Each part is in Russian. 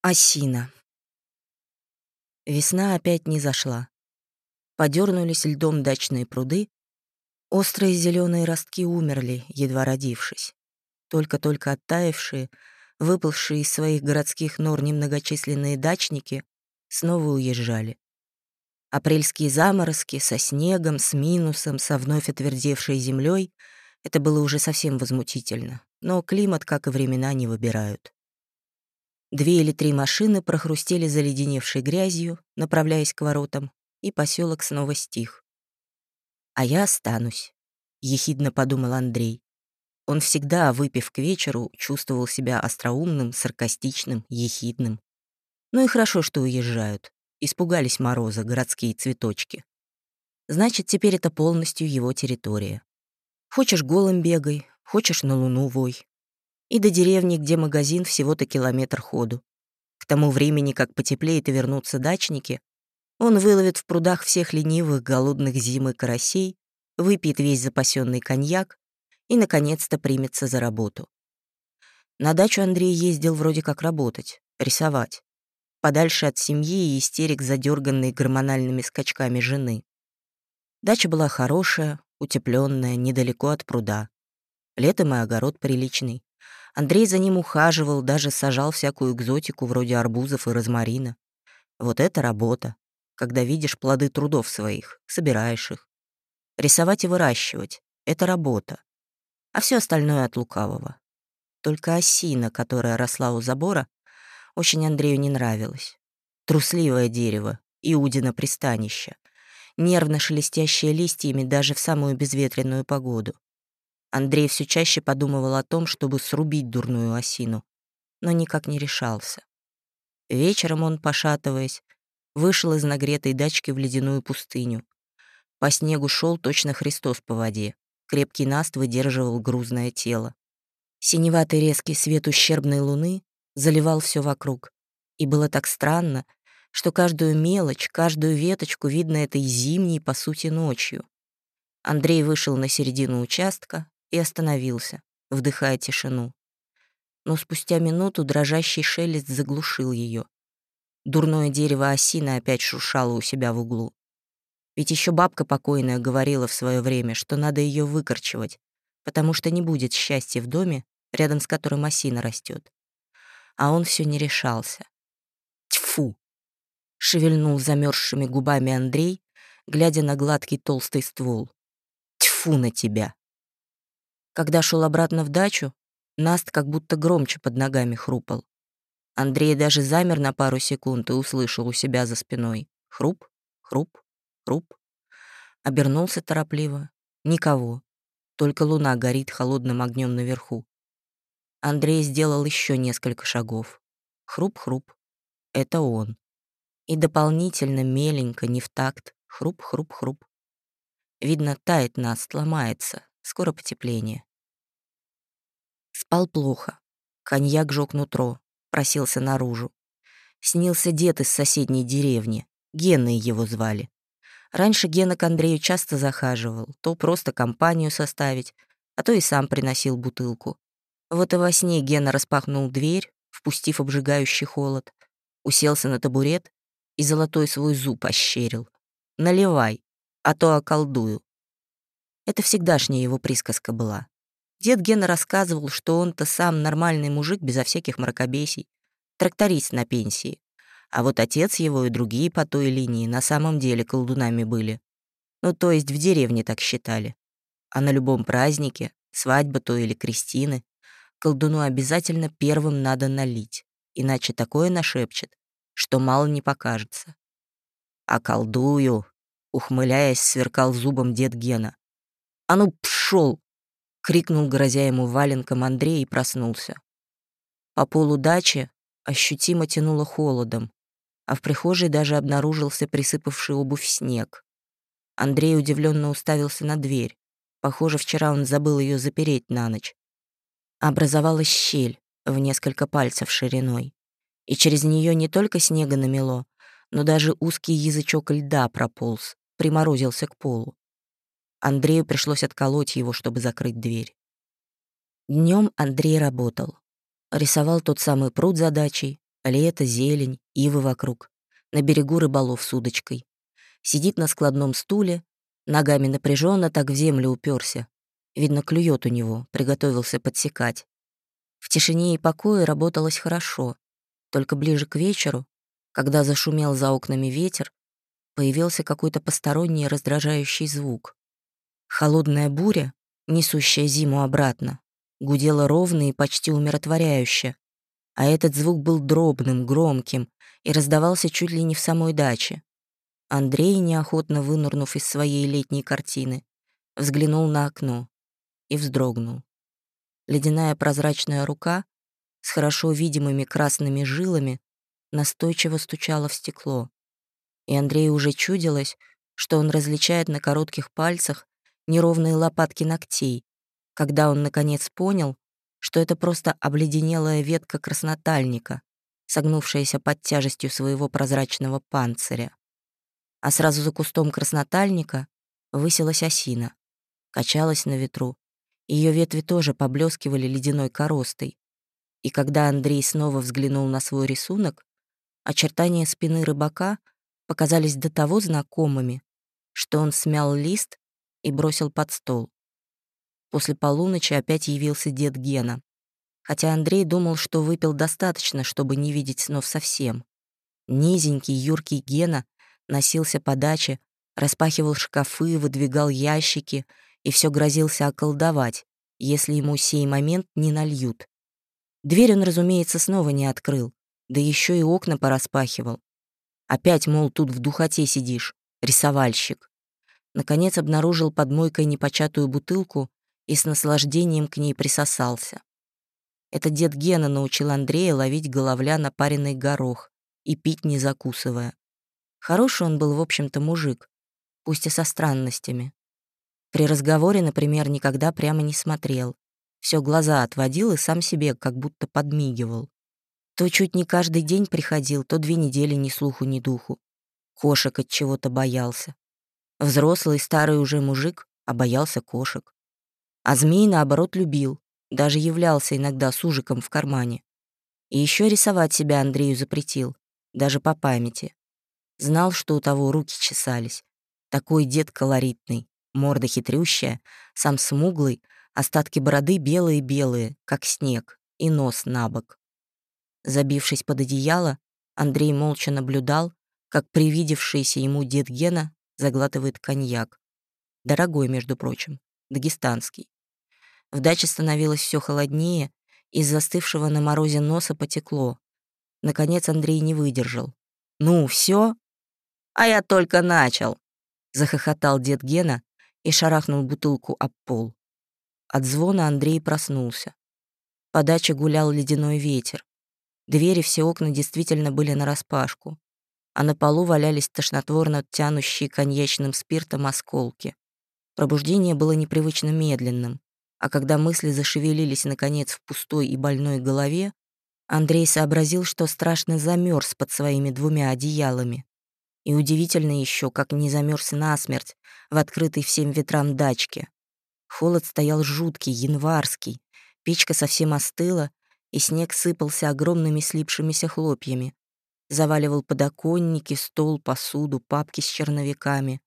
Осина. Весна опять не зашла. Подернулись льдом дачные пруды, острые зеленые ростки умерли, едва родившись. Только-только оттаившие, выпавшие из своих городских нор немногочисленные дачники снова уезжали. Апрельские заморозки со снегом, с минусом, со вновь отвердевшей землей — это было уже совсем возмутительно. Но климат, как и времена, не выбирают. Две или три машины прохрустели заледеневшей грязью, направляясь к воротам, и поселок снова стих. «А я останусь», — ехидно подумал Андрей. Он всегда, выпив к вечеру, чувствовал себя остроумным, саркастичным, ехидным. Ну и хорошо, что уезжают. Испугались мороза, городские цветочки. Значит, теперь это полностью его территория. Хочешь голым бегай, хочешь на луну вой и до деревни, где магазин всего-то километр ходу. К тому времени, как потеплеет и вернутся дачники, он выловит в прудах всех ленивых, голодных зимы карасей, выпьет весь запасенный коньяк и, наконец-то, примется за работу. На дачу Андрей ездил вроде как работать, рисовать, подальше от семьи и истерик, задерганной гормональными скачками жены. Дача была хорошая, утепленная, недалеко от пруда. Летом и огород приличный. Андрей за ним ухаживал, даже сажал всякую экзотику вроде арбузов и розмарина. Вот это работа, когда видишь плоды трудов своих, собираешь их. Рисовать и выращивать — это работа. А все остальное от лукавого. Только осина, которая росла у забора, очень Андрею не нравилась. Трусливое дерево, Иудина пристанище, нервно шелестящее листьями даже в самую безветренную погоду. Андрей все чаще подумывал о том, чтобы срубить дурную осину, но никак не решался. Вечером он, пошатываясь, вышел из нагретой дачки в ледяную пустыню. По снегу шел точно Христос по воде. Крепкий наст выдерживал грузное тело. Синеватый резкий свет ущербной луны заливал все вокруг. И было так странно, что каждую мелочь, каждую веточку видно этой зимней, по сути, ночью. Андрей вышел на середину участка, и остановился, вдыхая тишину. Но спустя минуту дрожащий шелест заглушил ее. Дурное дерево осины опять шуршало у себя в углу. Ведь еще бабка покойная говорила в свое время, что надо ее выкорчевать, потому что не будет счастья в доме, рядом с которым осина растет. А он все не решался. Тьфу! шевельнул замерзшими губами Андрей, глядя на гладкий толстый ствол. Тьфу на тебя! Когда шел обратно в дачу, Наст как будто громче под ногами хрупал. Андрей даже замер на пару секунд и услышал у себя за спиной. Хруп, хруп, хруп. Обернулся торопливо. Никого. Только луна горит холодным огнем наверху. Андрей сделал еще несколько шагов. Хруп-хруп. Это он. И дополнительно, меленько, не в такт. Хруп-хруп-хруп. Видно, тает Наст, ломается. Скоро потепление. Спал плохо. Коньяк жёг нутро, просился наружу. Снился дед из соседней деревни. Геной его звали. Раньше Гена к Андрею часто захаживал, то просто компанию составить, а то и сам приносил бутылку. Вот и во сне Гена распахнул дверь, впустив обжигающий холод, уселся на табурет и золотой свой зуб ощерил. «Наливай, а то околдую». Это всегдашняя его присказка была. Дед Гена рассказывал, что он-то сам нормальный мужик безо всяких мракобесий, тракторист на пенсии. А вот отец его и другие по той линии на самом деле колдунами были. Ну, то есть в деревне так считали. А на любом празднике, свадьба то или крестины, колдуну обязательно первым надо налить, иначе такое нашепчет, что мало не покажется. А колдую, ухмыляясь, сверкал зубом дед Гена. «А ну, пшел! Крикнул, грозя ему валенком Андрей и проснулся. По полу дачи ощутимо тянуло холодом, а в прихожей даже обнаружился присыпавший обувь снег. Андрей удивленно уставился на дверь. Похоже, вчера он забыл ее запереть на ночь. Образовалась щель в несколько пальцев шириной, и через нее не только снега намело, но даже узкий язычок льда прополз, приморозился к полу. Андрею пришлось отколоть его, чтобы закрыть дверь. Днем Андрей работал. Рисовал тот самый пруд задачей, Лето, зелень, ивы вокруг. На берегу рыболов с удочкой. Сидит на складном стуле, ногами напряженно так в землю уперся. Видно, клюет у него, приготовился подсекать. В тишине и покое работалось хорошо. Только ближе к вечеру, когда зашумел за окнами ветер, появился какой-то посторонний раздражающий звук. Холодная буря, несущая зиму обратно, гудела ровно и почти умиротворяюще, а этот звук был дробным, громким и раздавался чуть ли не в самой даче. Андрей, неохотно вынырнув из своей летней картины, взглянул на окно и вздрогнул. Ледяная прозрачная рука с хорошо видимыми красными жилами настойчиво стучала в стекло и Андрею уже чудилось, что он различает на коротких пальцах неровные лопатки ногтей, когда он, наконец, понял, что это просто обледенелая ветка краснотальника, согнувшаяся под тяжестью своего прозрачного панциря. А сразу за кустом краснотальника высилась осина, качалась на ветру, ее ветви тоже поблескивали ледяной коростой. И когда Андрей снова взглянул на свой рисунок, очертания спины рыбака — показались до того знакомыми, что он смял лист и бросил под стол. После полуночи опять явился дед Гена, хотя Андрей думал, что выпил достаточно, чтобы не видеть снов совсем. Низенький, юркий Гена носился по даче, распахивал шкафы, выдвигал ящики и все грозился околдовать, если ему сей момент не нальют. Дверь он, разумеется, снова не открыл, да еще и окна пораспахивал. Опять, мол, тут в духоте сидишь, рисовальщик. Наконец обнаружил под мойкой непочатую бутылку и с наслаждением к ней присосался. Это дед Гена научил Андрея ловить головля на пареный горох и пить, не закусывая. Хороший он был, в общем-то, мужик, пусть и со странностями. При разговоре, например, никогда прямо не смотрел. Все глаза отводил и сам себе как будто подмигивал. То чуть не каждый день приходил, то две недели ни слуху, ни духу. Кошек от чего-то боялся. Взрослый старый уже мужик, а боялся кошек. А змей, наоборот, любил, даже являлся иногда с ужиком в кармане. И еще рисовать себя Андрею запретил, даже по памяти. Знал, что у того руки чесались. Такой дед колоритный, морда хитрющая, сам смуглый, остатки бороды белые-белые, как снег, и нос на бок. Забившись под одеяло, Андрей молча наблюдал, как привидевшийся ему дед Гена заглатывает коньяк. Дорогой, между прочим, дагестанский. В даче становилось все холоднее, из застывшего на морозе носа потекло. Наконец Андрей не выдержал. «Ну, все? А я только начал!» Захохотал дед Гена и шарахнул бутылку об пол. От звона Андрей проснулся. По даче гулял ледяной ветер. Двери, все окна действительно были нараспашку, а на полу валялись тошнотворно тянущие коньячным спиртом осколки. Пробуждение было непривычно медленным, а когда мысли зашевелились, наконец, в пустой и больной голове, Андрей сообразил, что страшно замерз под своими двумя одеялами. И удивительно еще, как не замерз насмерть в открытой всем ветрам дачке. Холод стоял жуткий, январский, печка совсем остыла, и снег сыпался огромными слипшимися хлопьями. Заваливал подоконники, стол, посуду, папки с черновиками.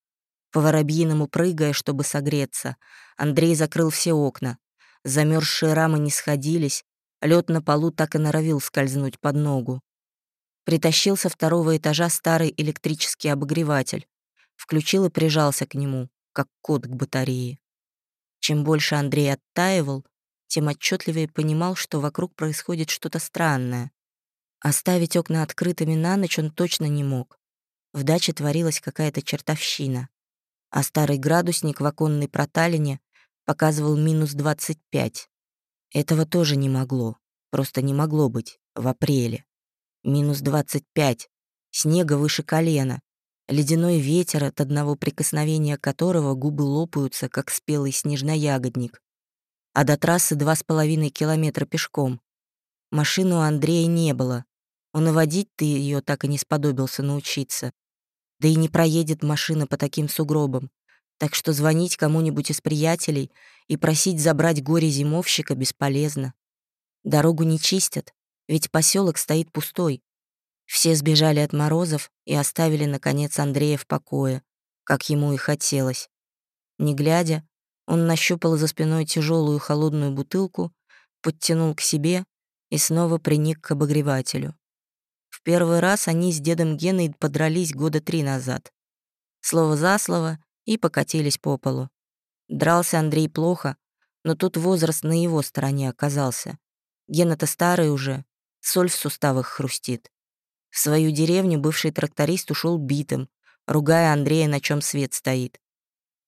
По воробьиному прыгая, чтобы согреться, Андрей закрыл все окна. Замерзшие рамы не сходились, лед на полу так и норовил скользнуть под ногу. Притащил со второго этажа старый электрический обогреватель. Включил и прижался к нему, как кот к батарее. Чем больше Андрей оттаивал, тем отчетливее понимал, что вокруг происходит что-то странное. Оставить окна открытыми на ночь он точно не мог. В даче творилась какая-то чертовщина. А старый градусник в оконной проталине показывал минус 25. Этого тоже не могло. Просто не могло быть. В апреле. Минус 25. Снега выше колена. Ледяной ветер, от одного прикосновения которого губы лопаются, как спелый снежноягодник а до трассы два с половиной километра пешком. Машину у Андрея не было. Он и водить-то ее так и не сподобился научиться. Да и не проедет машина по таким сугробам. Так что звонить кому-нибудь из приятелей и просить забрать горе зимовщика бесполезно. Дорогу не чистят, Ведь поселок стоит пустой. Все сбежали от морозов и оставили, наконец, Андрея в покое, как ему и хотелось. Не глядя, он нащупал за спиной тяжелую холодную бутылку, подтянул к себе и снова приник к обогревателю. Первый раз они с дедом Геной подрались года три назад. Слово за слово и покатились по полу. Дрался Андрей плохо, но тут возраст на его стороне оказался. Гена-то старый уже, соль в суставах хрустит. В свою деревню бывший тракторист ушел битым, ругая Андрея, на чем свет стоит.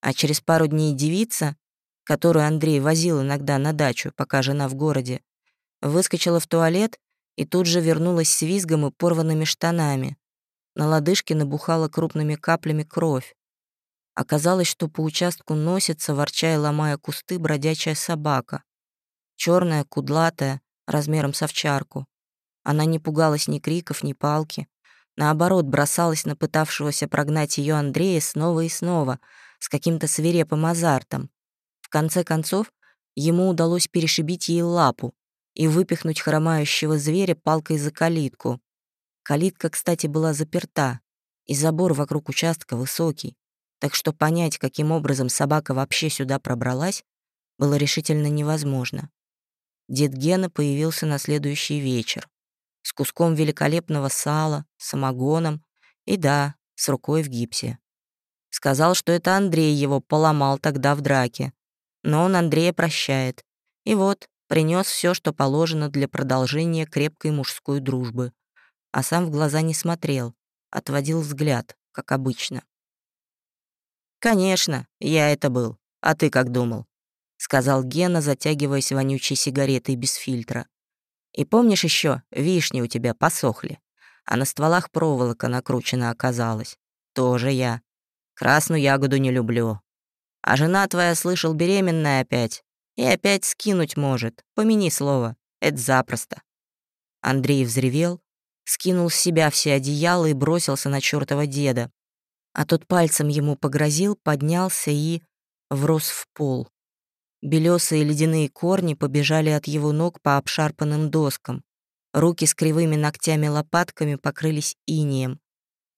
А через пару дней девица, которую Андрей возил иногда на дачу, пока жена в городе, выскочила в туалет и тут же вернулась с визгом и порванными штанами. На лодыжке набухала крупными каплями кровь. Оказалось, что по участку носится, ворчая ломая кусты, бродячая собака. черная, кудлатая, размером с овчарку. Она не пугалась ни криков, ни палки. Наоборот, бросалась на пытавшегося прогнать ее Андрея снова и снова, с каким-то свирепым азартом. В конце концов, ему удалось перешибить ей лапу и выпихнуть хромающего зверя палкой за калитку. Калитка, кстати, была заперта, и забор вокруг участка высокий так что понять, каким образом собака вообще сюда пробралась, было решительно невозможно. Дед Гена появился на следующий вечер с куском великолепного сала, самогоном и, да, с рукой в гипсе. Сказал, что это Андрей его поломал тогда в драке, но он Андрея прощает. И вот, принес все, что положено для продолжения крепкой мужской дружбы. А сам в глаза не смотрел, отводил взгляд, как обычно. «Конечно, я это был. А ты как думал?» — сказал Гена, затягиваясь вонючей сигаретой без фильтра. «И помнишь еще, вишни у тебя посохли, а на стволах проволока накручена оказалась. Тоже я. Красную ягоду не люблю. А жена твоя, слышал, беременная опять. И опять скинуть может. Помяни слово. Это запросто». Андрей взревел, скинул с себя все одеяла и бросился на чёртова деда, а тот пальцем ему погрозил, поднялся и врос в пол. Белёсые ледяные корни побежали от его ног по обшарпанным доскам. Руки с кривыми ногтями-лопатками покрылись инием.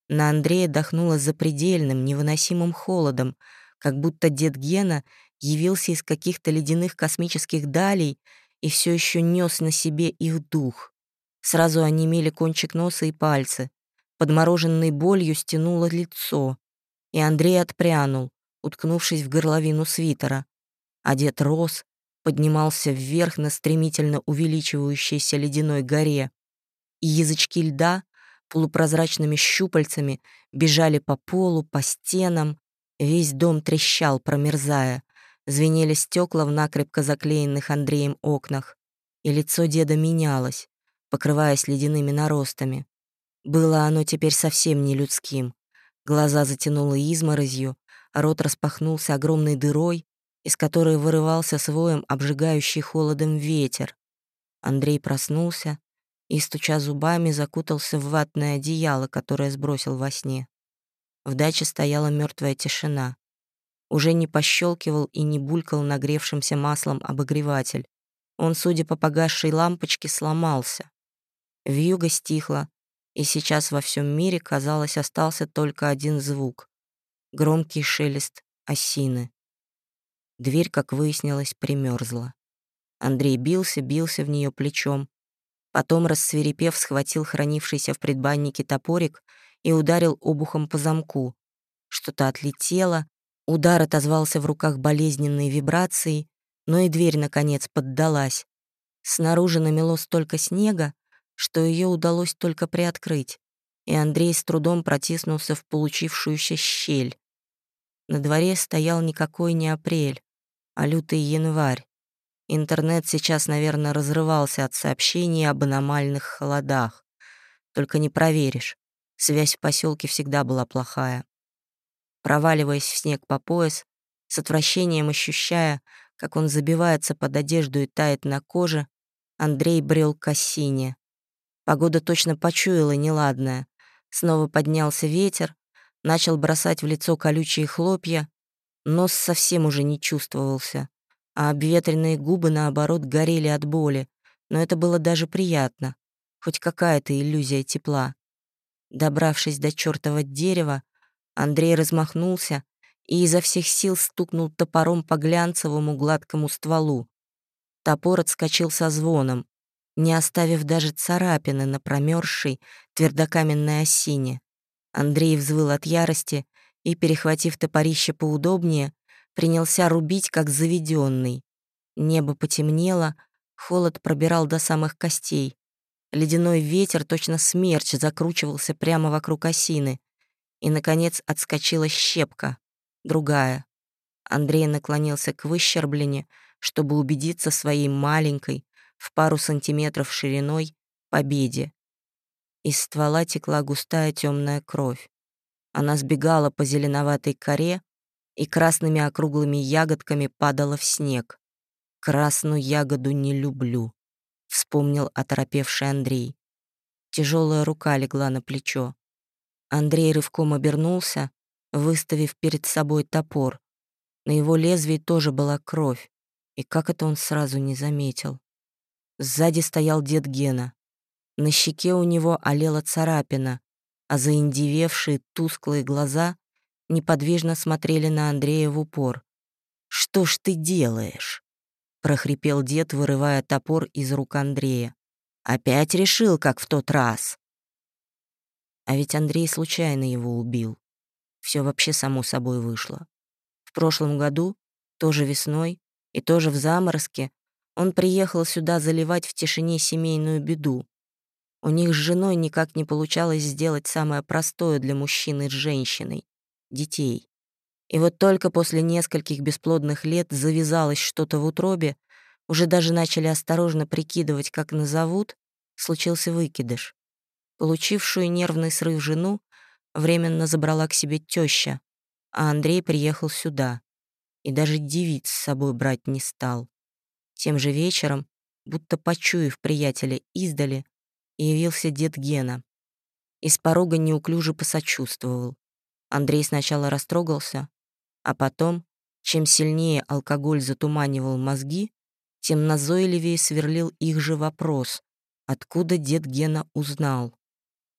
На Андрея дохнуло запредельным, невыносимым холодом, как будто дед Гена явился из каких-то ледяных космических далей и все еще нес на себе их дух. Сразу онемели кончик носа и пальцы. Подмороженной болью стянуло лицо, и Андрей отпрянул, уткнувшись в горловину свитера. Дед рос, поднимался вверх на стремительно увеличивающейся ледяной горе, и язычки льда полупрозрачными щупальцами бежали по полу, по стенам, весь дом трещал, промерзая, звенели стекла в накрепко заклеенных Андреем окнах, и лицо деда менялось, покрываясь ледяными наростами. Было оно теперь совсем не людским. Глаза затянуло изморозью, а рот распахнулся огромной дырой, из которой вырывался своем обжигающий холодом ветер. Андрей проснулся и, стуча зубами, закутался в ватное одеяло, которое сбросил во сне. В даче стояла мертвая тишина. Уже не пощелкивал и не булькал нагревшимся маслом обогреватель. Он, судя по погасшей лампочке, сломался. Вьюга стихла, и сейчас во всем мире, казалось, остался только один звук — громкий шелест осины. Дверь, как выяснилось, примерзла. Андрей бился, бился в нее плечом. Потом, рассверепев, схватил хранившийся в предбаннике топорик и ударил обухом по замку. Что-то отлетело, удар отозвался в руках болезненной вибрацией, но и дверь, наконец, поддалась. Снаружи намело столько снега, что ее удалось только приоткрыть, и Андрей с трудом протиснулся в получившуюся щель. На дворе стоял никакой не апрель, а лютый январь. Интернет сейчас, наверное, разрывался от сообщений об аномальных холодах. Только не проверишь. Связь в поселке всегда была плохая. Проваливаясь в снег по пояс, с отвращением ощущая, как он забивается под одежду и тает на коже, Андрей брел к осине. Погода точно почуяла неладное. Снова поднялся ветер, начал бросать в лицо колючие хлопья. Нос совсем уже не чувствовался, а обветренные губы, наоборот, горели от боли. Но это было даже приятно. хоть какая-то иллюзия тепла. Добравшись до чертова дерева, Андрей размахнулся и изо всех сил стукнул топором по глянцевому гладкому стволу. Топор отскочил со звоном, не оставив даже царапины на промерзшей твердокаменной осине. Андрей взвыл от ярости и, перехватив топорище поудобнее, принялся рубить, как заведенный. Небо потемнело, холод пробирал до самых костей. Ледяной ветер, точно смерч, закручивался прямо вокруг осины. И, наконец, отскочила щепка, другая. Андрей наклонился к выщерблене, чтобы убедиться своей маленькой, в пару сантиметров шириной, победе. Из ствола текла густая темная кровь. Она сбегала по зеленоватой коре и красными округлыми ягодками падала в снег. «Красную ягоду не люблю», — вспомнил оторопевший Андрей. Тяжелая рука легла на плечо. Андрей рывком обернулся, выставив перед собой топор. На его лезвии тоже была кровь, и как это он сразу не заметил. Сзади стоял дед Гена. На щеке у него олела царапина, а заиндевевшие тусклые глаза неподвижно смотрели на Андрея в упор. «Что ж ты делаешь?» — прохрипел дед, вырывая топор из рук Андрея. «Опять решил, как в тот раз?» А ведь Андрей случайно его убил. Все вообще само собой вышло. В прошлом году, тоже весной и тоже в заморозке, он приехал сюда заливать в тишине семейную беду. У них с женой никак не получалось сделать самое простое для мужчины с женщиной — детей. И вот только после нескольких бесплодных лет завязалось что-то в утробе, уже даже начали осторожно прикидывать, как назовут, случился выкидыш. Получившую нервный срыв жену временно забрала к себе теща, а Андрей приехал сюда и даже девиц с собой брать не стал. Тем же вечером, будто почуяв приятеля издали, явился дед Гена. Из порога неуклюже посочувствовал. Андрей сначала растрогался, а потом, чем сильнее алкоголь затуманивал мозги, тем назойливее сверлил их же вопрос, откуда дед Гена узнал.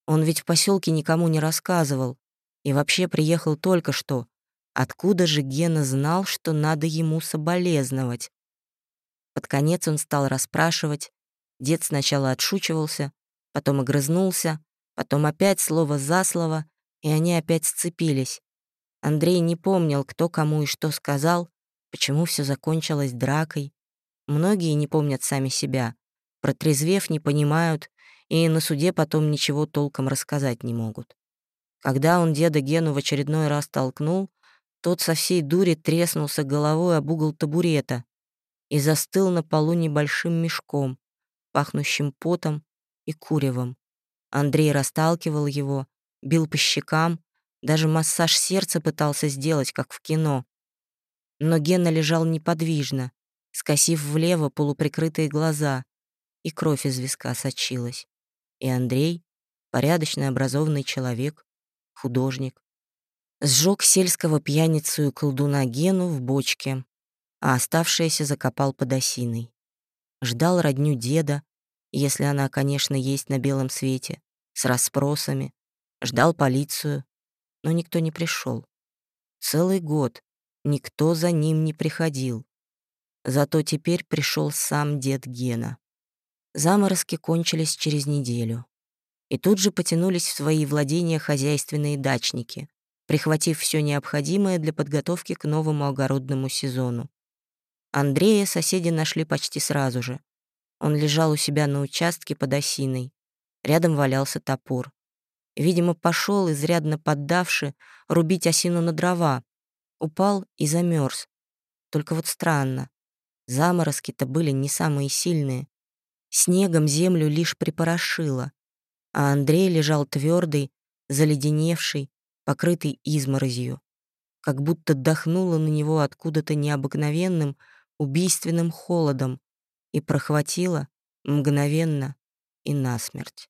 Он ведь в поселке никому не рассказывал и вообще приехал только что. Откуда же Гена знал, что надо ему соболезновать? Под конец он стал расспрашивать. Дед сначала отшучивался, потом огрызнулся, потом опять слово за слово, и они опять сцепились. Андрей не помнил, кто кому и что сказал, почему все закончилось дракой. Многие не помнят сами себя, протрезвев не понимают и на суде потом ничего толком рассказать не могут. Когда он деда Гену в очередной раз толкнул, тот со всей дури треснулся головой об угол табурета, и застыл на полу небольшим мешком, пахнущим потом и куревом. Андрей расталкивал его, бил по щекам, даже массаж сердца пытался сделать, как в кино. Но Гена лежал неподвижно, скосив влево полуприкрытые глаза, и кровь из виска сочилась. И Андрей, порядочный образованный человек, художник, сжег сельского пьяницу и колдуна Гену в бочке, а оставшееся закопал под осиной. Ждал родню деда, если она, конечно, есть на белом свете, с расспросами. Ждал полицию, но никто не пришел. Целый год никто за ним не приходил. Зато теперь пришел сам дед Гена. Заморозки кончились через неделю. И тут же потянулись в свои владения хозяйственные дачники, прихватив все необходимое для подготовки к новому огородному сезону. Андрея соседи нашли почти сразу же. Он лежал у себя на участке под осиной. Рядом валялся топор. Видимо, пошел, изрядно поддавши, рубить осину на дрова. Упал и замерз. Только вот странно. Заморозки-то были не самые сильные. Снегом землю лишь припорошило. А Андрей лежал твердый, заледеневший, покрытый изморозью. Как будто дохнуло на него откуда-то необыкновенным, убийственным холодом и прохватила мгновенно и насмерть.